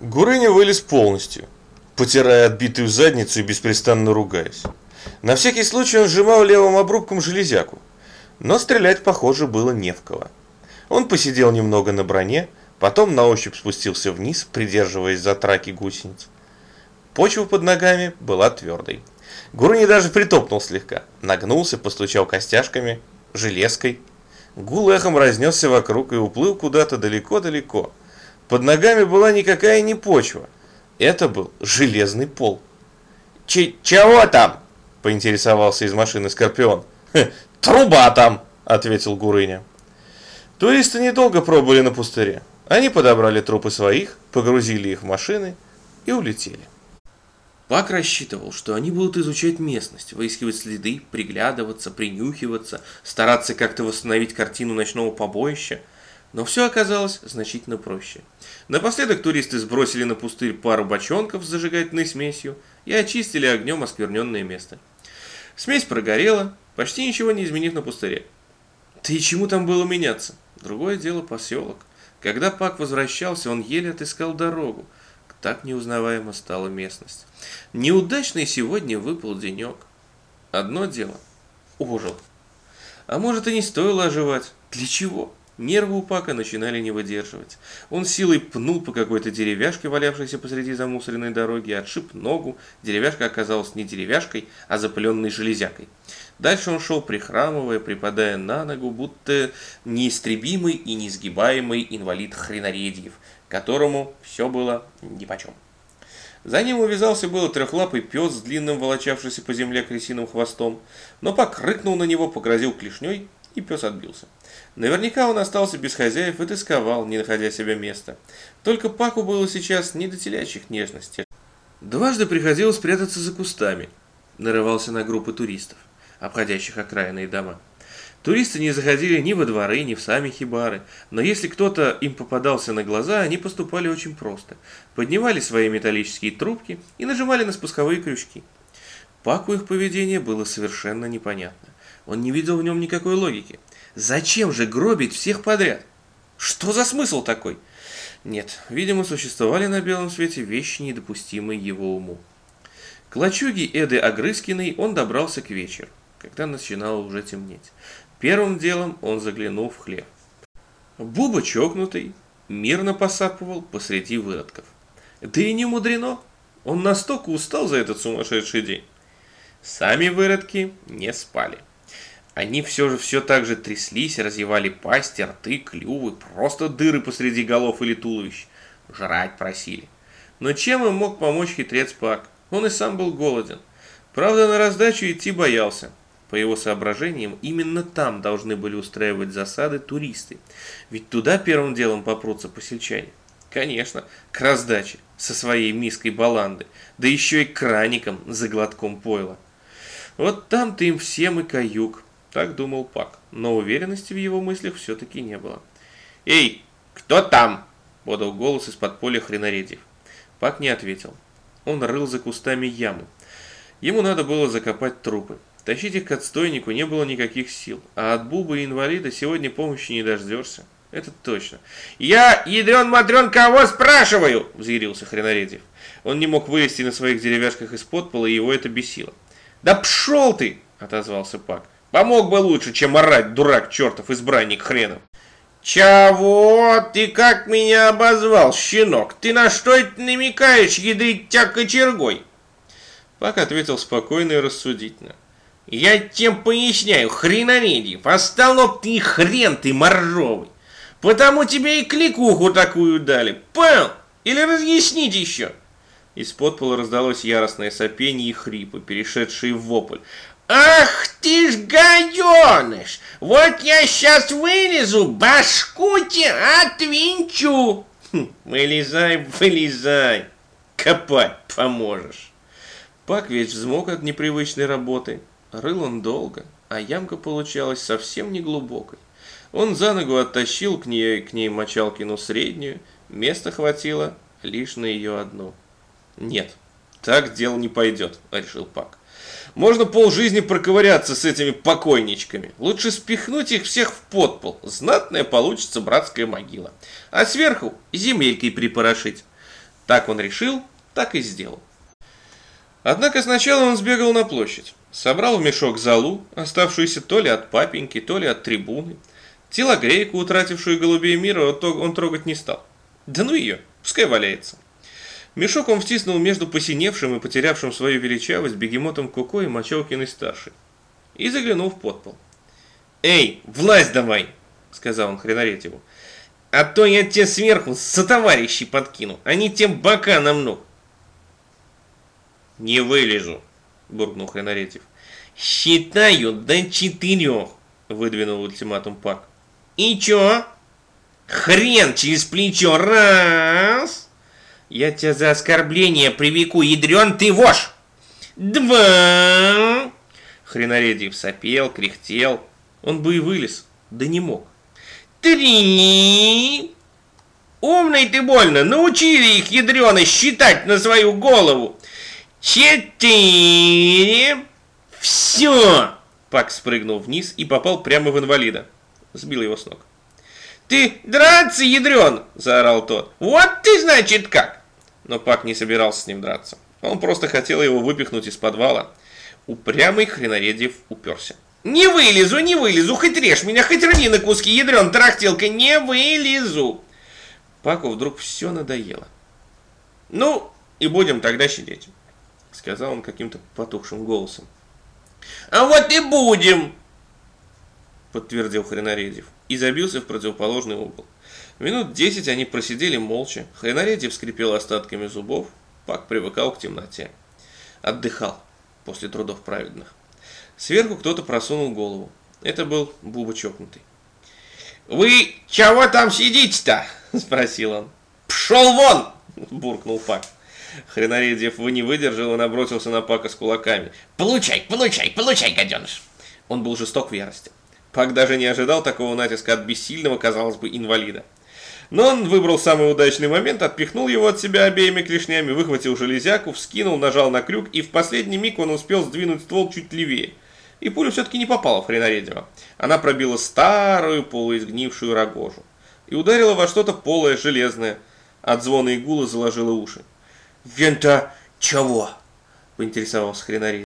Гурыня вылез полностью, потирая отбитую задницу и беспрестанно ругаясь. На всякий случай он сжимал левым обрубком железяку, но стрелять, похоже, было не в кого. Он посидел немного на броне, потом на ощупь спустился вниз, придерживаясь за траки гусениц. Почва под ногами была твердой. Гурыня даже притопнул слегка, нагнулся, постучал костяшками, железкой. Гул эхом разнесся вокруг и уплыл куда-то далеко-далеко. Под ногами была никакая не почва. Это был железный пол. Ч «Чего там?» – поинтересовался из машины Скорпион. «Труба там!» – ответил Гурыня. Туристы недолго пробыли на пустыре. Они подобрали трупы своих, погрузили их в машины и улетели. Пак рассчитывал, что они будут изучать местность, выискивать следы, приглядываться, принюхиваться, стараться как-то восстановить картину ночного побоища. Но все оказалось значительно проще. Напоследок туристы сбросили на пустырь пару бочонков с зажигательной смесью и очистили огнем оскверненное место. Смесь прогорела, почти ничего не изменив на пустыре. Да и чему там было меняться? Другое дело поселок. Когда Пак возвращался, он еле отыскал дорогу. Так неузнаваема стала местность. Неудачный сегодня выпал денек. Одно дело – ожил. А может и не стоило оживать. Для чего? Нервы у Пака начинали не выдерживать. Он силой пнул по какой-то деревяшке, валявшейся посреди замусоренной дороги, отшиб ногу. Деревяшка оказалась не деревяшкой, а запыленной железякой. Дальше он шел прихрамывая, припадая на ногу, будто неистребимый и несгибаемый инвалид хренаредьев, которому все было нипочем. За ним увязался было трехлапый пес с длинным волочавшимся по земле крысиным хвостом, но Пак рыкнул на него, погрозил клешней, и пес отбился. Наверняка он остался без хозяев и тосковал, не находя себе места. Только Паку было сейчас не до телячьих нежностей. Дважды приходилось прятаться за кустами. Нарывался на группы туристов обходящих окраинные дома. Туристы не заходили ни во дворы, ни в сами хибары, но если кто-то им попадался на глаза, они поступали очень просто. Поднимали свои металлические трубки и нажимали на спусковые крючки. Паку их поведение было совершенно непонятно. Он не видел в нем никакой логики. Зачем же гробить всех подряд? Что за смысл такой? Нет, видимо, существовали на белом свете вещи, недопустимые его уму. К лачуге Эды Огрызкиной он добрался к вечеру когда начинало уже темнеть. Первым делом он заглянул в хлев. Буба чокнутый, мирно посапывал посреди выродков. Да и не мудрено, он настолько устал за этот сумасшедший день. Сами выродки не спали. Они все же все так же тряслись, разъевали пасти, рты, клювы, просто дыры посреди голов или туловищ. Жрать просили. Но чем им мог помочь хитрец Пак? Он и сам был голоден. Правда, на раздачу идти боялся. По его соображениям, именно там должны были устраивать засады туристы, ведь туда первым делом попрутся посельчане. Конечно, к раздаче, со своей миской баланды, да еще и краником за глотком пойла. Вот там-то им всем и каюк, так думал Пак, но уверенности в его мыслях все-таки не было. «Эй, кто там?» – подал голос из-под поля хренаредьев. Пак не ответил. Он рыл за кустами яму. Ему надо было закопать трупы. Тащить их к отстойнику не было никаких сил, а от Бубы и инвалида сегодня помощи не дождешься. Это точно. «Я, ядрен-мадрен, кого спрашиваю?» – взъярился Хренаредьев. Он не мог вылезти на своих деревяшках из-под пола, и его это бесило. «Да пшел ты!» – отозвался Пак. «Помог бы лучше, чем орать, дурак чертов, избранник хренов!» «Чего? Ты как меня обозвал, щенок? Ты на что это намекаешь, ядрить тебя кочергой?» Пак ответил спокойно и рассудительно. Я тем поясняю, хренаредьев, остолоп ты хрен ты моржовый. Потому тебе и кликуху такую дали, понял? Или разъяснить еще? Из-под пола раздалось яростное сопение и хрипы, перешедшие в вопль. «Ах ты ж гаденыш! Вот я сейчас вылезу, башку тебе отвинчу!» хм, «Вылезай, вылезай, копать поможешь!» Пак весь взмок от непривычной работы, Рыл он долго, а ямка получалась совсем не глубокой. Он за ногу оттащил к ней, к ней мочалкину среднюю, места хватило лишь на ее одну. Нет, так дело не пойдет, решил Пак. Можно полжизни проковыряться с этими покойничками. Лучше спихнуть их всех в подпол. Знатная получится братская могила. А сверху земелькой припорошить. Так он решил, так и сделал. Однако сначала он сбегал на площадь, собрал в мешок залу, оставшуюся то ли от папеньки, то ли от трибуны. Телогрейку, утратившую голубей мира, он трогать не стал. Да ну ее, пускай валяется. Мешок он втиснул между посиневшим и потерявшим свою величавость бегемотом Коко и Мочалкиной старшей. И заглянул в подпол. «Эй, власть давай!» — сказал он Хренаретьеву. «А то я тебе сверху сотоварищей подкину, они тебе бока намнут». «Не вылезу», — буркнул Хренаретьев. «Считаю до четырех», — выдвинул ультиматум Пак. «И чё?» «Хрен через плечо, раз!» «Я тебя за оскорбление привеку, ядрен ты вошь!» «Два!» Хренаредьев сопел, кряхтел. Он бы и вылез, да не мог. «Три!» «Умный ты больно, научили их, ядрёно, считать на свою голову!» Четыре. Все. Пак спрыгнул вниз и попал прямо в инвалида. Сбил его с ног. «Ты драться, ядрен!» – заорал тот. «Вот ты, значит, как!» Но Пак не собирался с ним драться. Он просто хотел его выпихнуть из подвала. Упрямый хренаредьев уперся. «Не вылезу, не вылезу, хоть режь меня, хоть рви на куски, ядрен, трахтелка, не вылезу!» Паку вдруг все надоело. «Ну, и будем тогда сидеть» сказал он каким-то потухшим голосом. «А вот и будем!» подтвердил Хренаредьев и забился в противоположный угол. Минут десять они просидели молча. Хренаредьев скрипел остатками зубов, Пак привыкал к темноте. Отдыхал после трудов праведных. Сверху кто-то просунул голову. Это был Буба чокнутый. «Вы чего там сидите-то?» – спросил он. «Пшел вон!» – буркнул Пак. Хренаредьев вы не выдержал и набросился на Пака с кулаками. «Получай, получай, получай, гаденыш!» Он был жесток в ярости. Пак даже не ожидал такого натиска от бессильного, казалось бы, инвалида. Но он выбрал самый удачный момент, отпихнул его от себя обеими клешнями, выхватил железяку, вскинул, нажал на крюк, и в последний миг он успел сдвинуть ствол чуть левее. И пуля все-таки не попала в Хренаредева. Она пробила старую полуизгнившую рогожу и ударила во что-то полое железное. От звона игулы заложила уши. «Вента чего?» – поинтересовался хренарий.